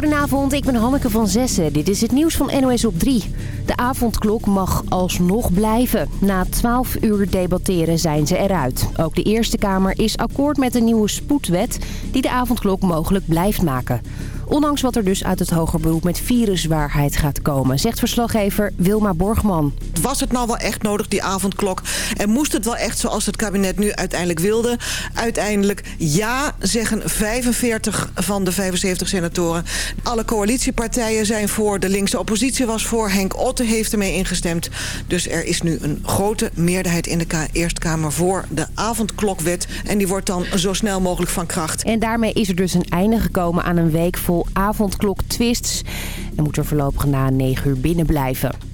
Goedenavond, ik ben Hanneke van Zessen. Dit is het nieuws van NOS op 3. De avondklok mag alsnog blijven. Na 12 uur debatteren zijn ze eruit. Ook de Eerste Kamer is akkoord met een nieuwe spoedwet... die de avondklok mogelijk blijft maken. Ondanks wat er dus uit het hoger beroep met viruswaarheid gaat komen... zegt verslaggever Wilma Borgman. Was het nou wel echt nodig, die avondklok? En moest het wel echt zoals het kabinet nu uiteindelijk wilde? Uiteindelijk ja, zeggen 45 van de 75 senatoren. Alle coalitiepartijen zijn voor, de linkse oppositie was voor... Henk Otte heeft ermee ingestemd. Dus er is nu een grote meerderheid in de Eerste Kamer voor de avondklokwet. En die wordt dan zo snel mogelijk van kracht. En daarmee is er dus een einde gekomen aan een week vol avondklok-twists. En moet er voorlopig na 9 uur binnen blijven.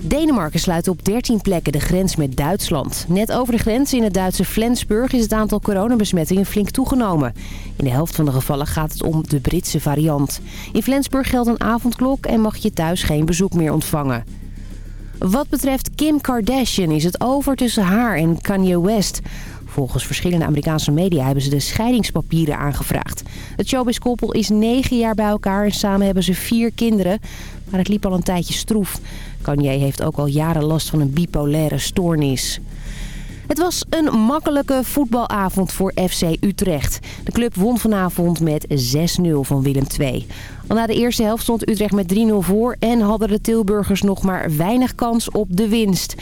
Denemarken sluit op 13 plekken de grens met Duitsland. Net over de grens in het Duitse Flensburg is het aantal coronabesmettingen flink toegenomen. In de helft van de gevallen gaat het om de Britse variant. In Flensburg geldt een avondklok en mag je thuis geen bezoek meer ontvangen. Wat betreft Kim Kardashian is het over tussen haar en Kanye West. Volgens verschillende Amerikaanse media hebben ze de scheidingspapieren aangevraagd. Het showbiz-koppel is negen jaar bij elkaar en samen hebben ze vier kinderen. Maar het liep al een tijdje stroef. Kanye heeft ook al jaren last van een bipolaire stoornis. Het was een makkelijke voetbalavond voor FC Utrecht. De club won vanavond met 6-0 van Willem II. Al na de eerste helft stond Utrecht met 3-0 voor... en hadden de Tilburgers nog maar weinig kans op de winst.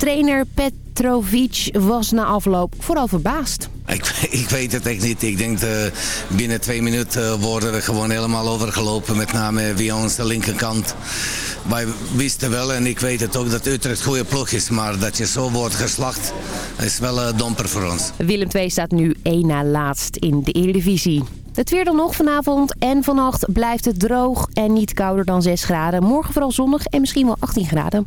Trainer Petrovic was na afloop vooral verbaasd. Ik, ik, weet het echt niet. Ik denk uh, binnen twee minuten uh, worden we gewoon helemaal overgelopen. Met name via onze linkerkant. Wij wisten wel en ik weet het ook dat Utrecht goede ploeg is. Maar dat je zo wordt geslacht is wel uh, domper voor ons. Willem II staat nu één na laatst in de Eredivisie. Het weer dan nog vanavond en vannacht blijft het droog en niet kouder dan 6 graden. Morgen vooral zonnig en misschien wel 18 graden.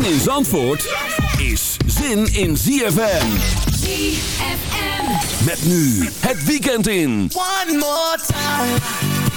Zin in Zandvoort is zin in ZFM. ZFM. Met nu het weekend in. One more time.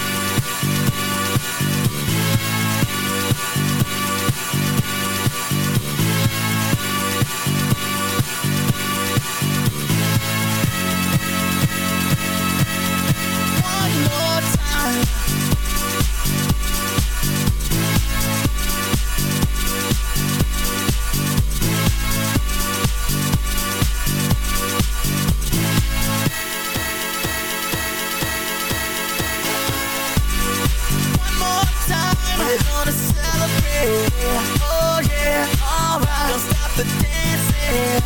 Alright. Don't stop the dancing.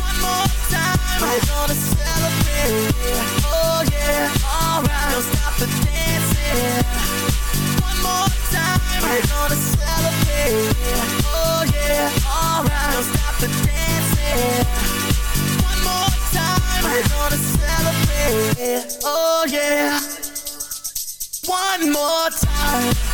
One more time, we're gonna celebrate. Oh yeah, alright. Don't stop the dancing. One more time, we're gonna celebrate. Oh yeah, alright. Don't stop the dancing. One more time, we're gonna celebrate. Oh yeah. One more time.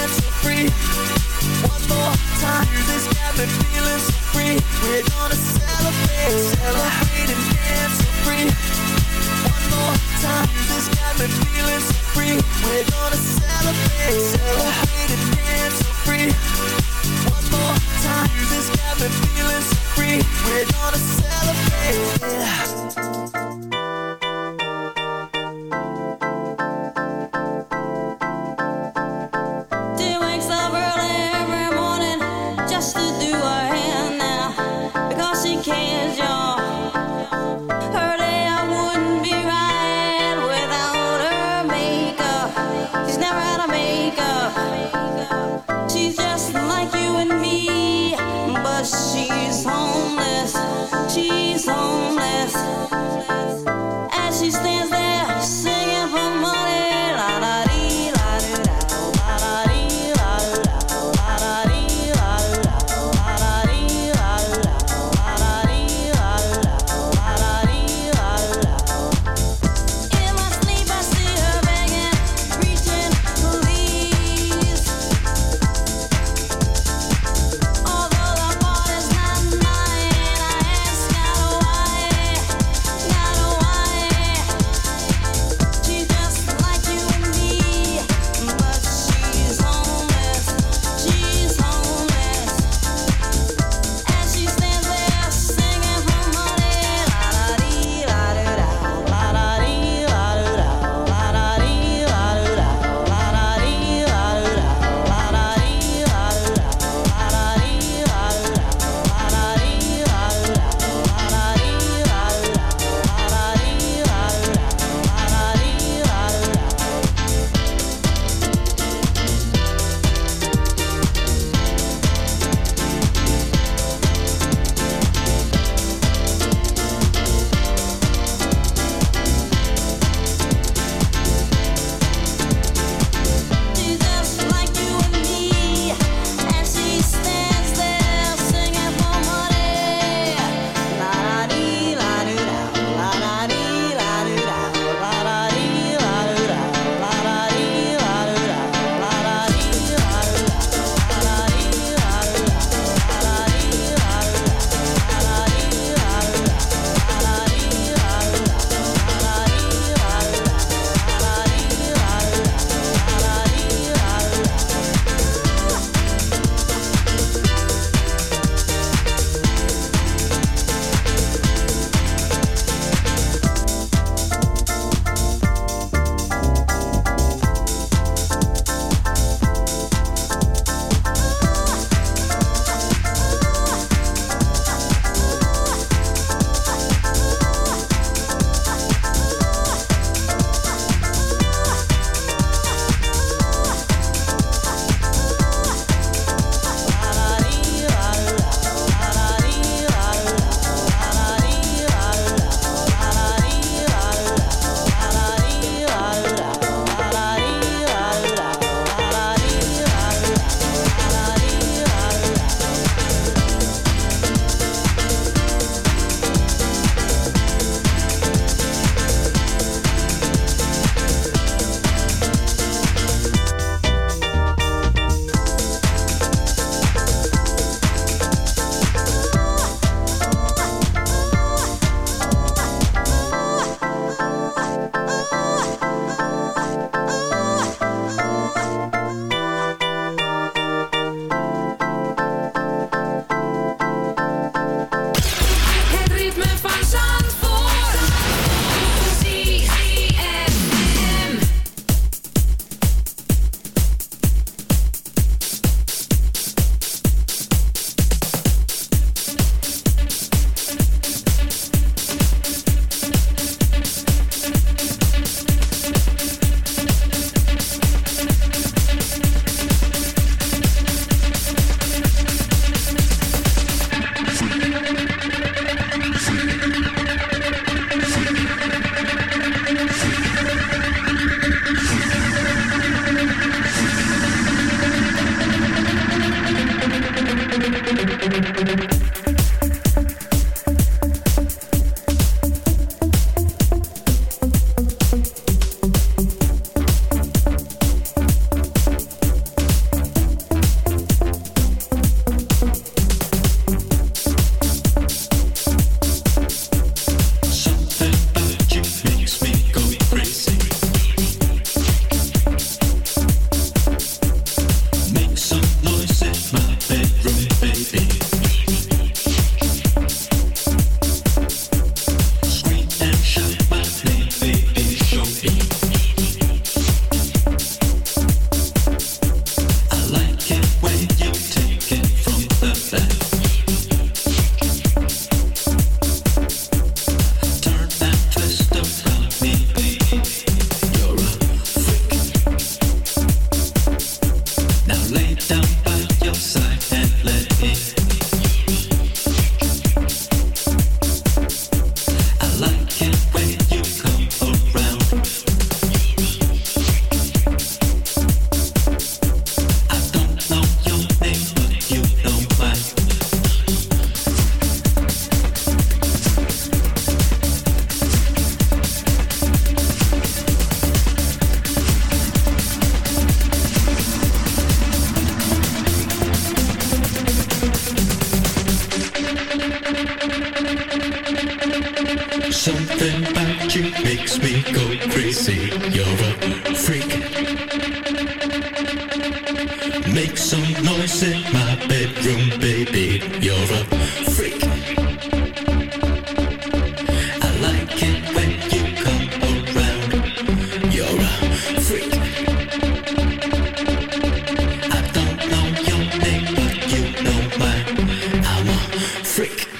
One more time. So free. We're gonna celebrate, celebrate and dance so free. One more time. Music's got me feeling so free. We're gonna celebrate, celebrate and dance so free. One more time. Music's got me feeling so free. We're gonna celebrate. Freak.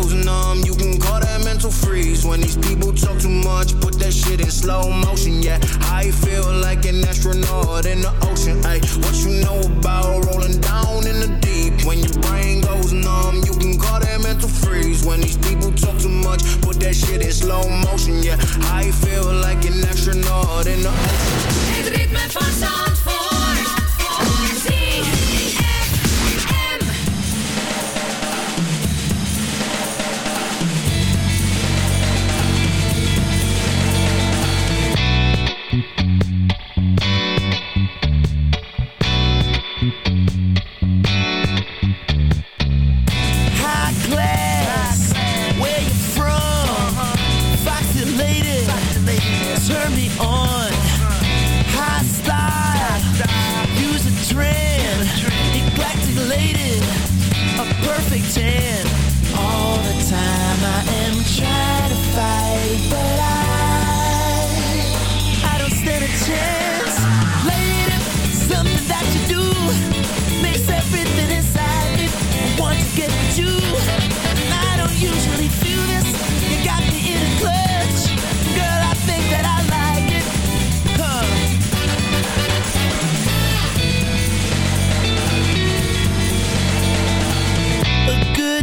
freeze. When these people talk too much, put that shit in slow motion. Yeah, I feel like an astronaut in the ocean. Ay, what you know about rolling down in the deep? When your brain goes numb, you can call that mental freeze. When these people talk too much, put that shit in slow motion. Yeah, I feel like an astronaut in the ocean. Het ritme van Zandvoort.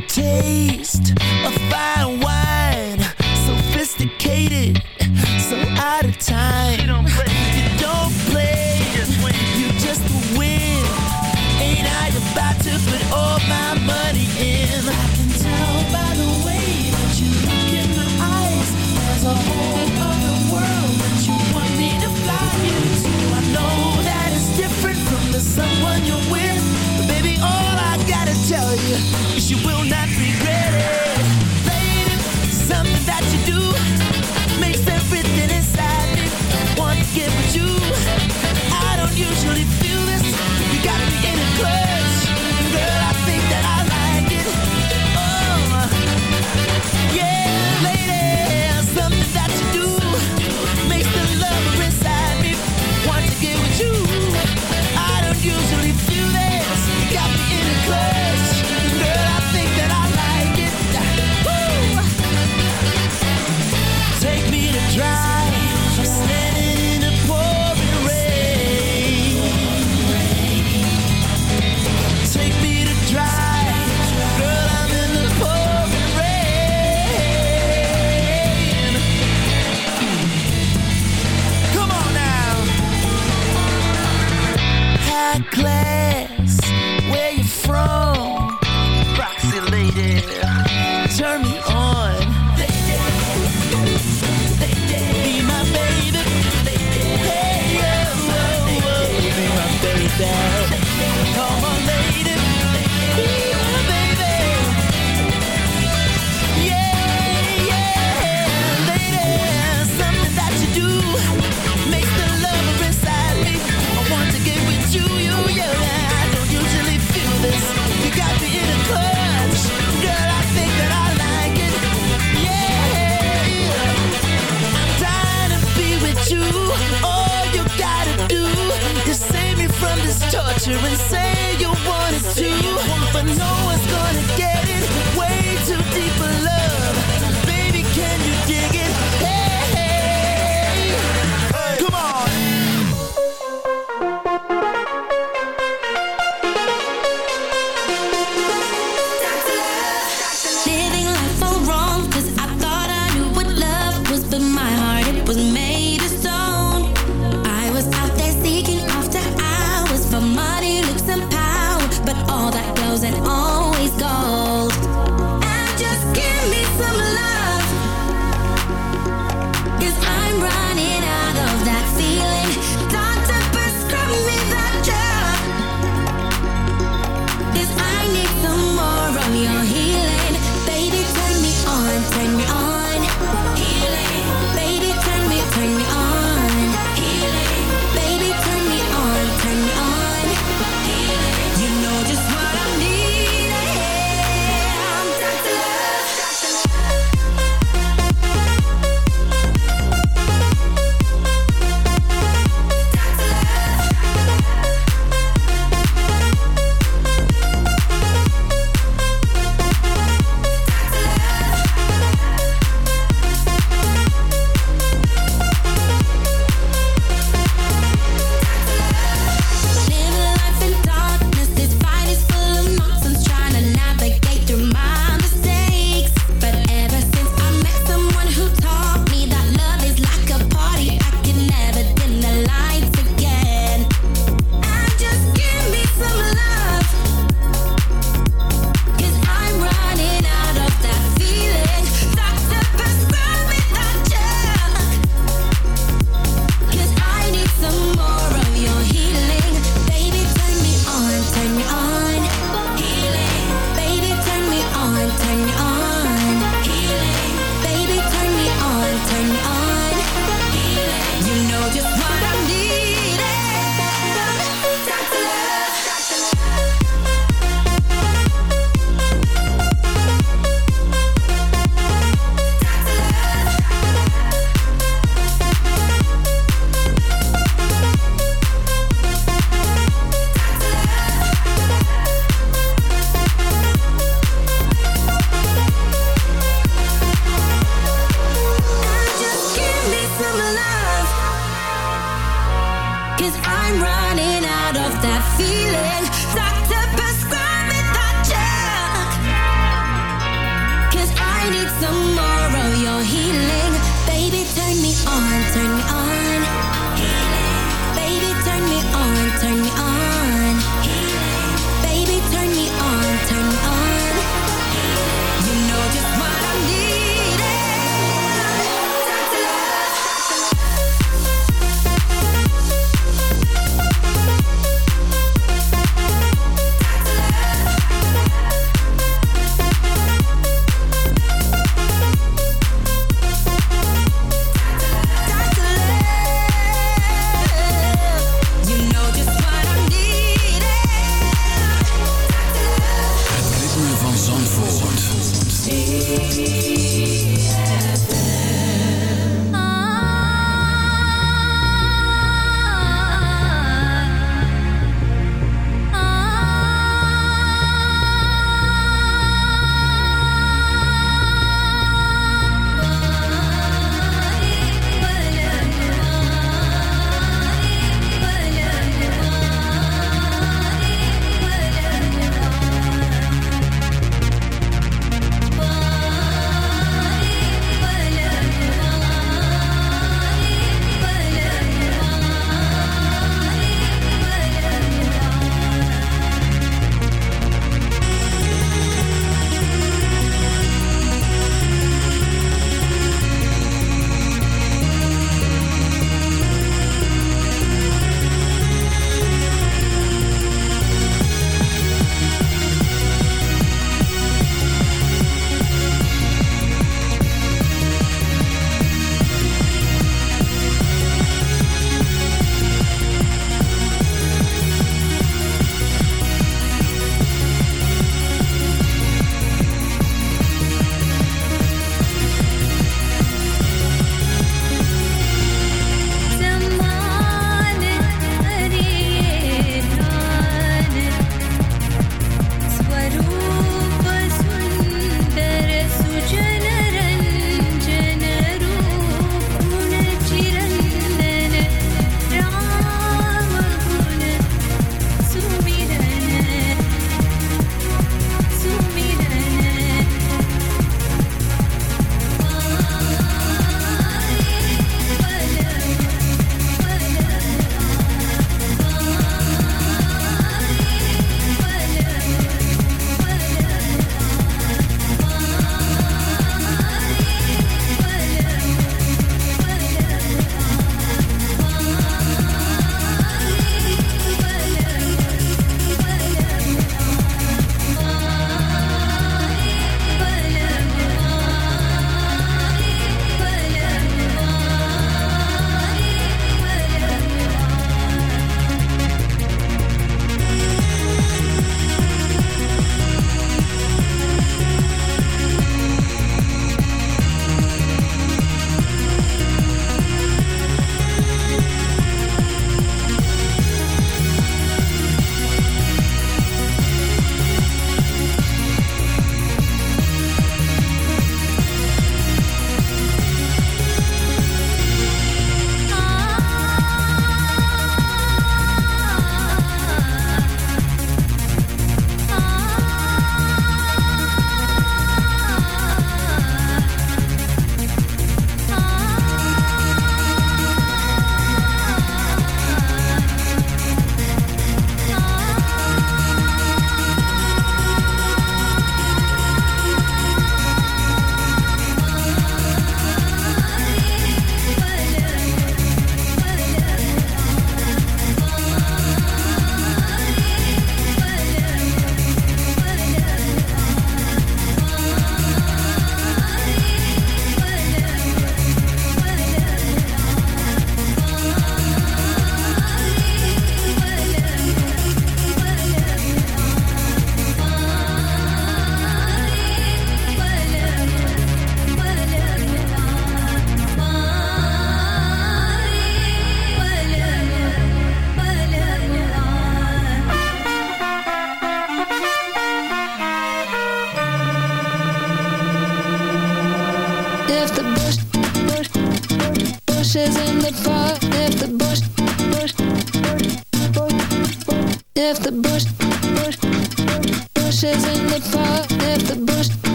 Taste, you. Will not turn me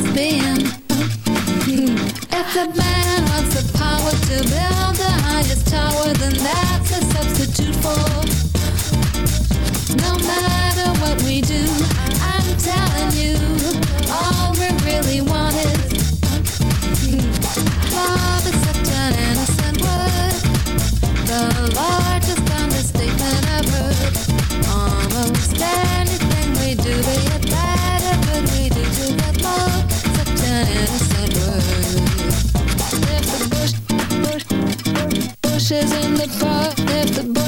it's been. Hmm. It's about the door, the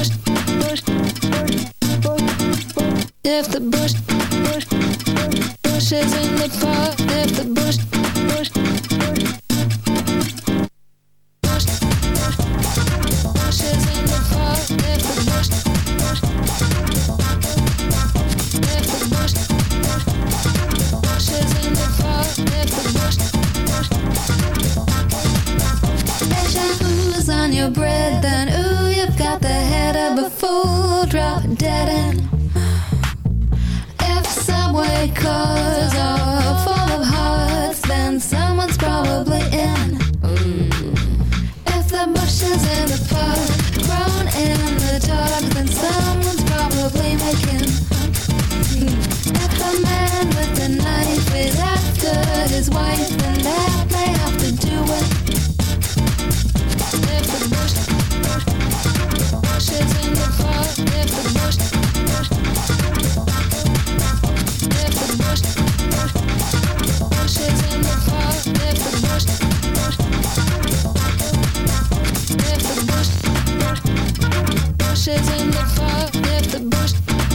bushes in the fog If the bush,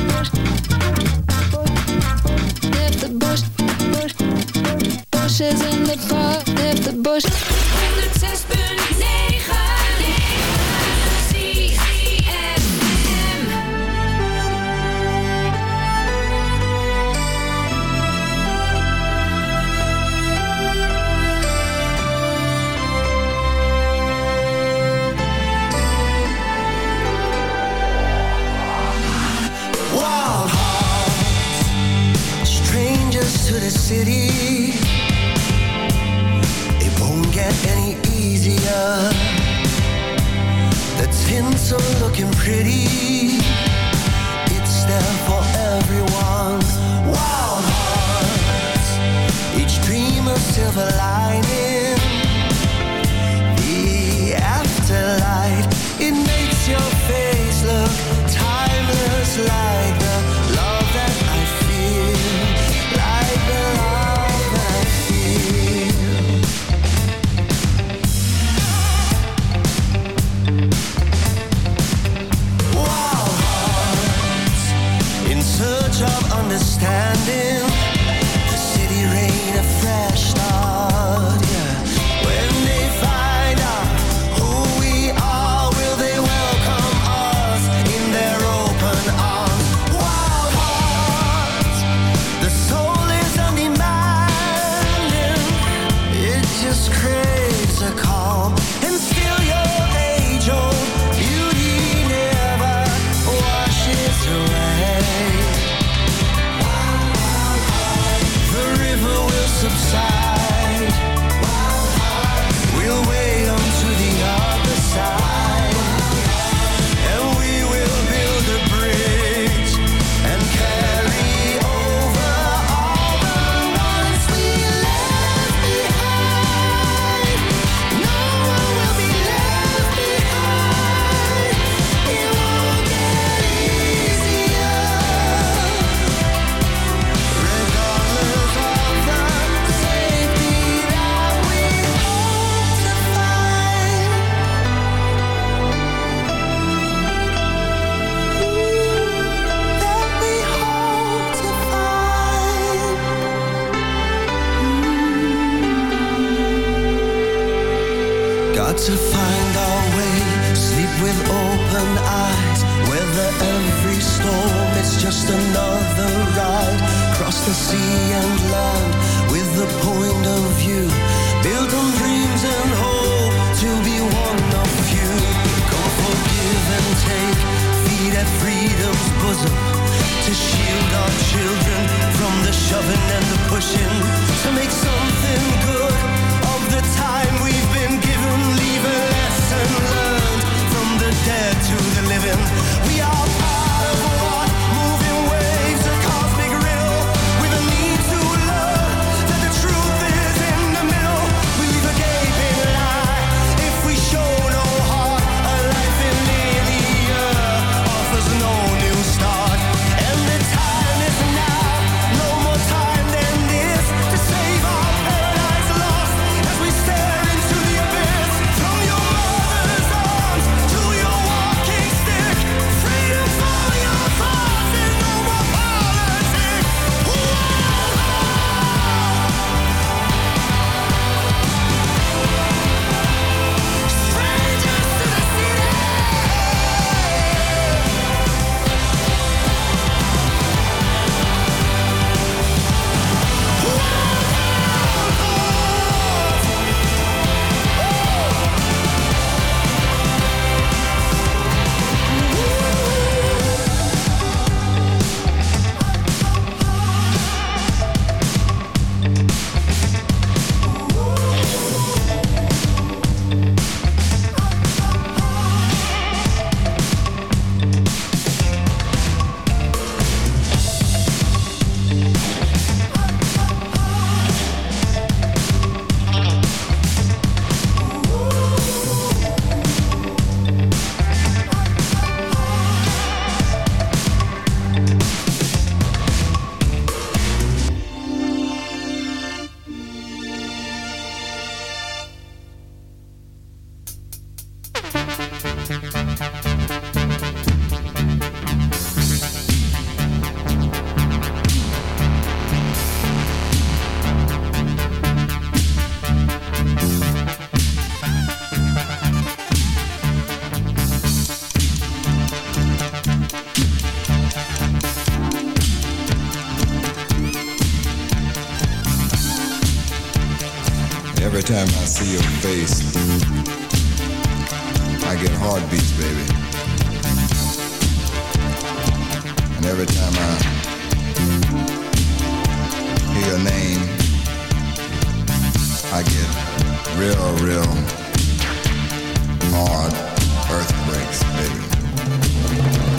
bush, the bush, bush, bushes in the fog If the bush. I get real, real hard earthquakes, baby.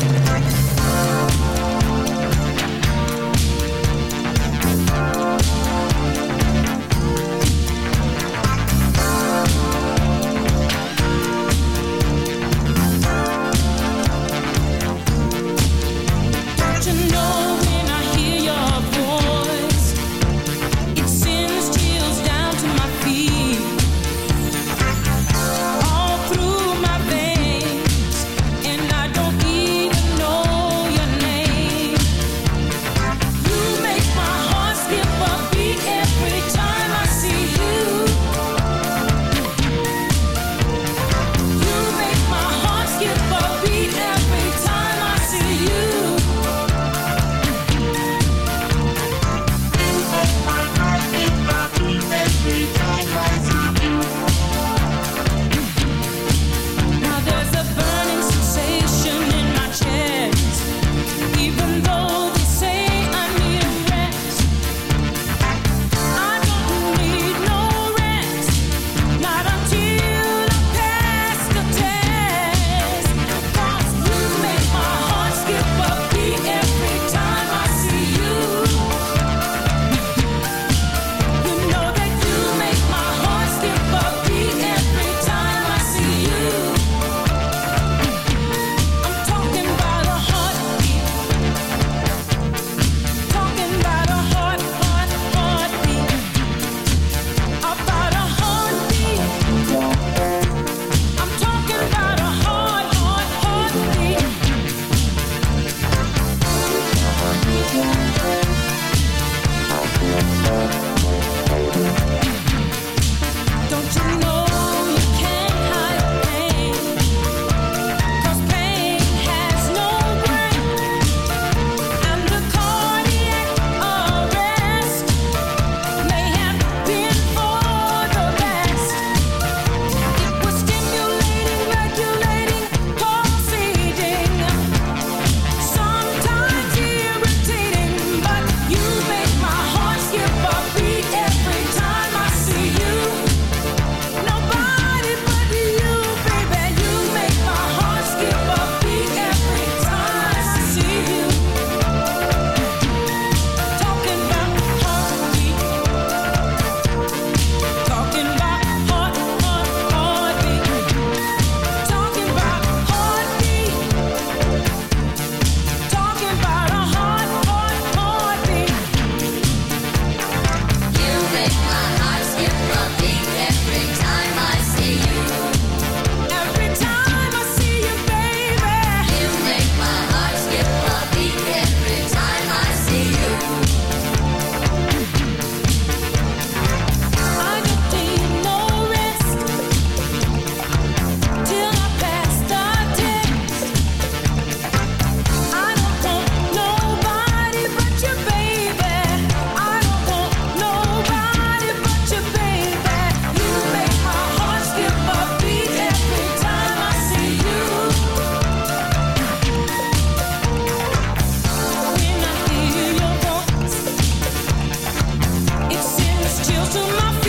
thrills to my feet.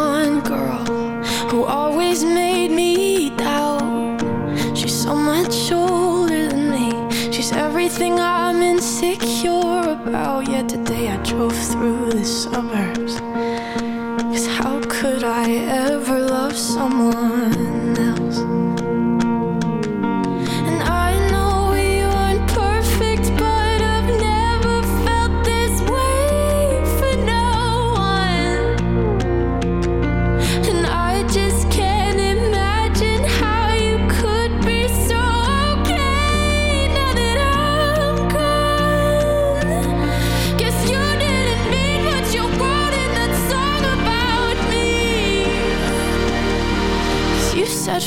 drove through the suburbs. Cause how could I ever love someone?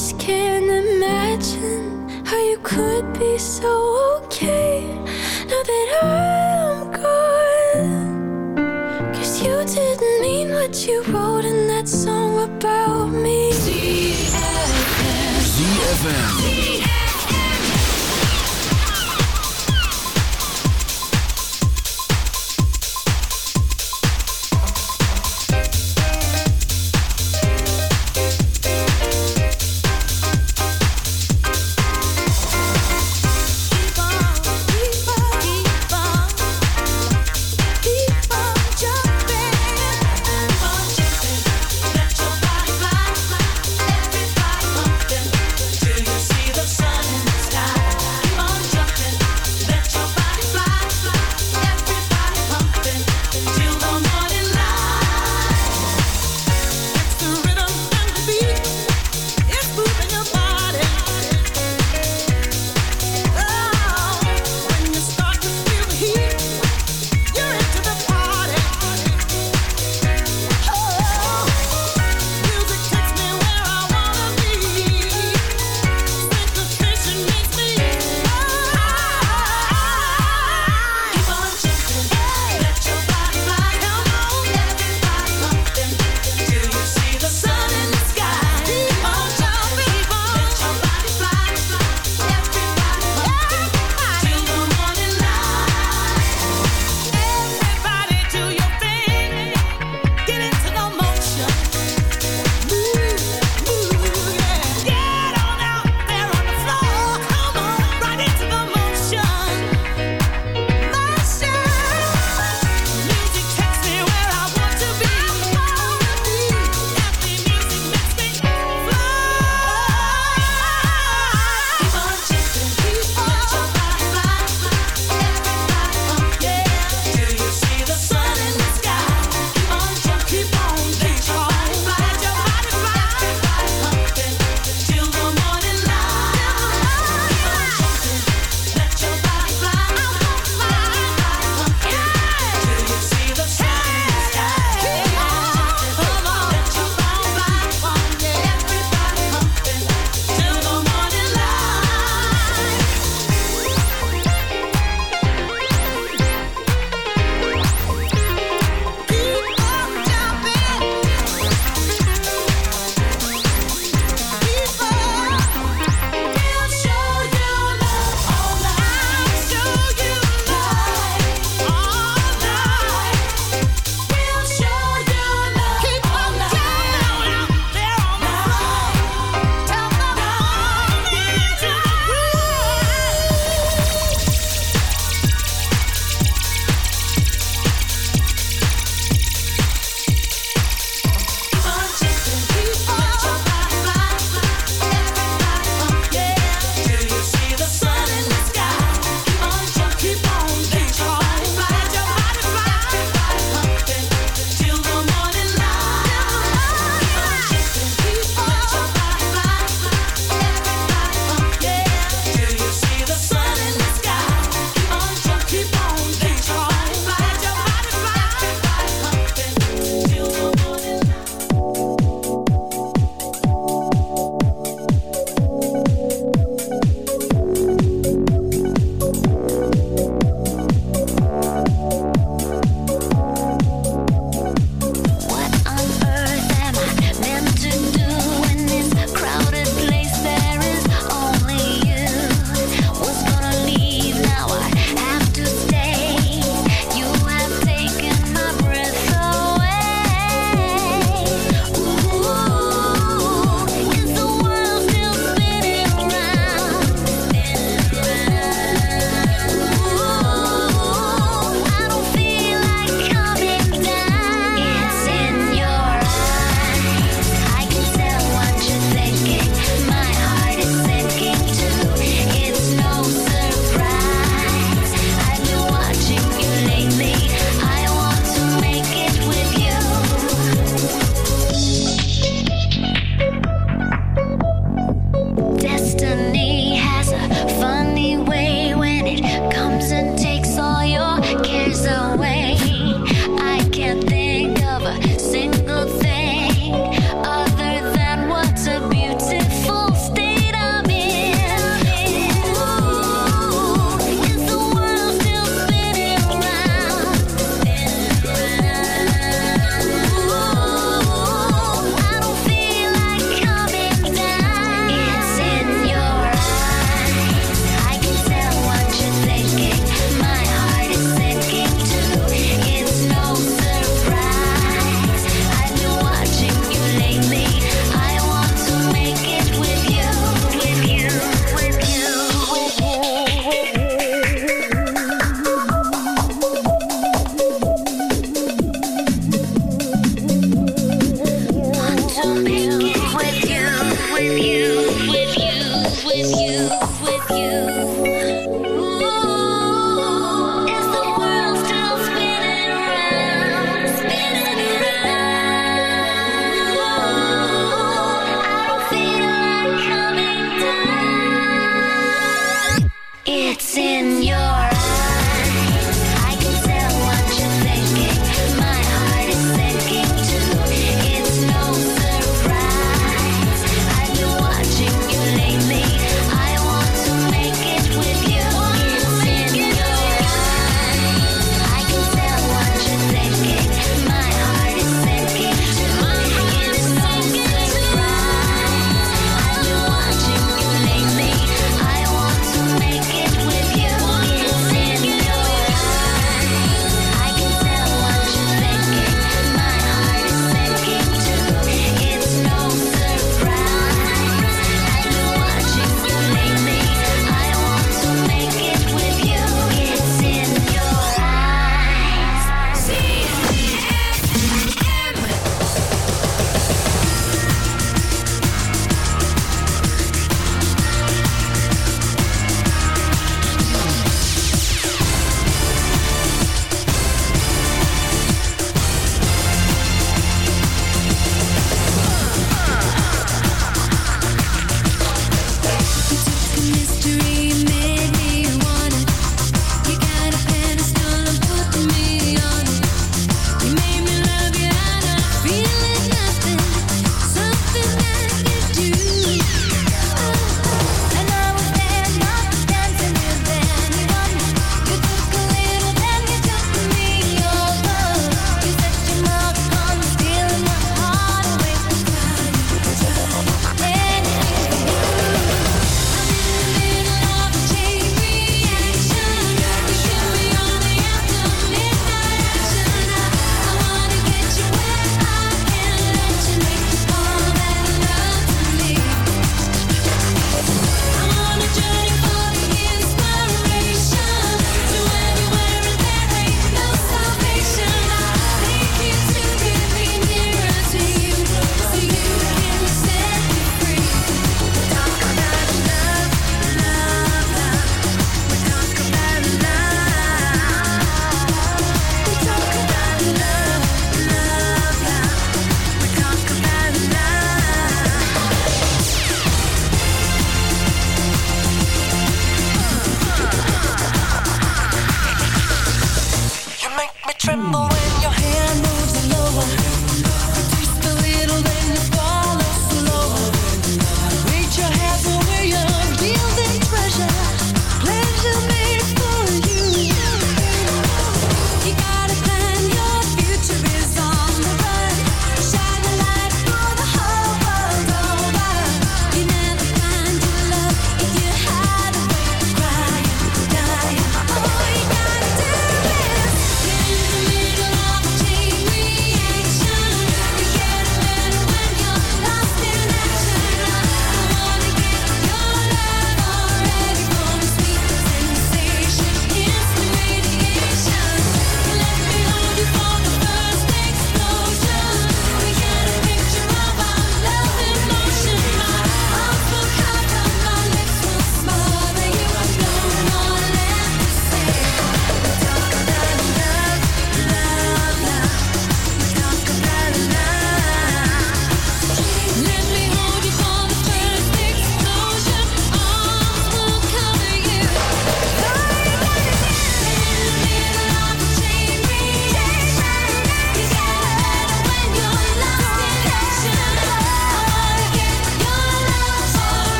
just can't